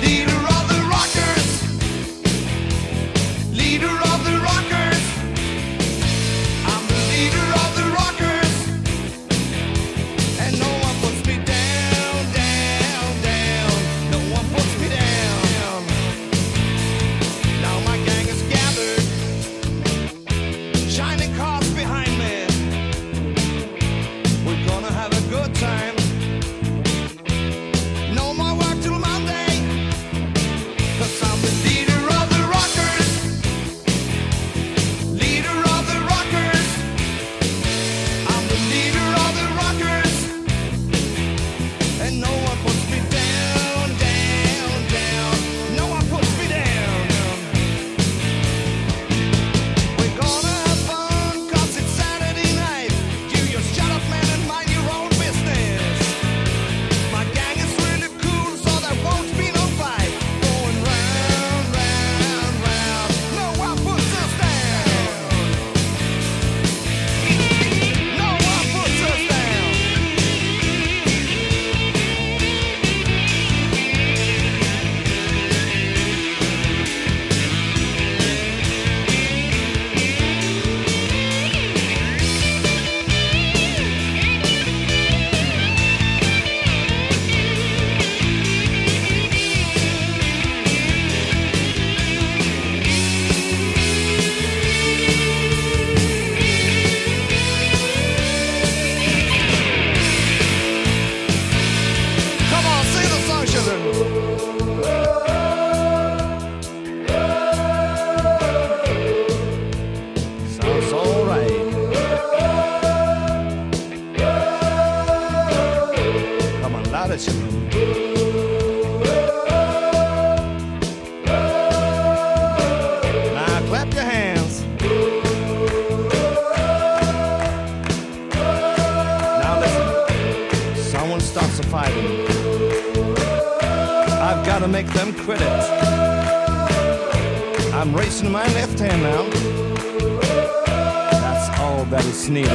利润。Now clap your hands. Now listen. Someone starts a fight. I've got to make them quit it. I'm racing my left hand now. That's all that is needed.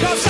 Cause